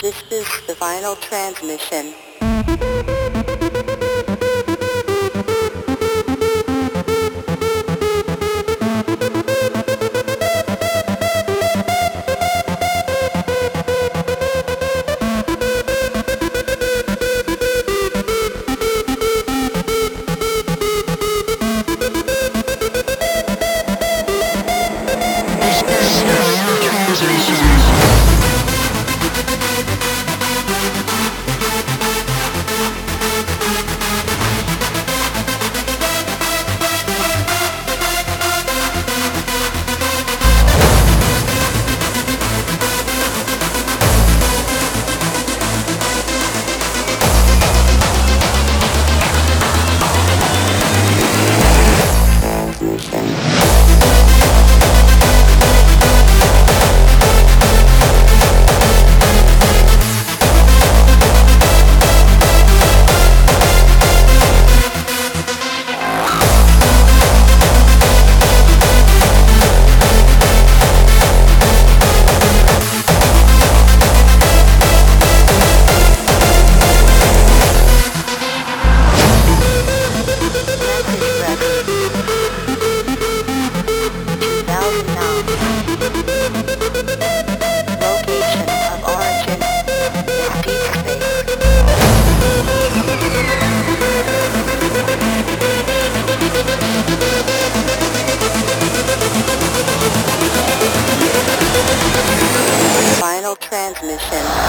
This is the final transmission. This is the transmission. Production.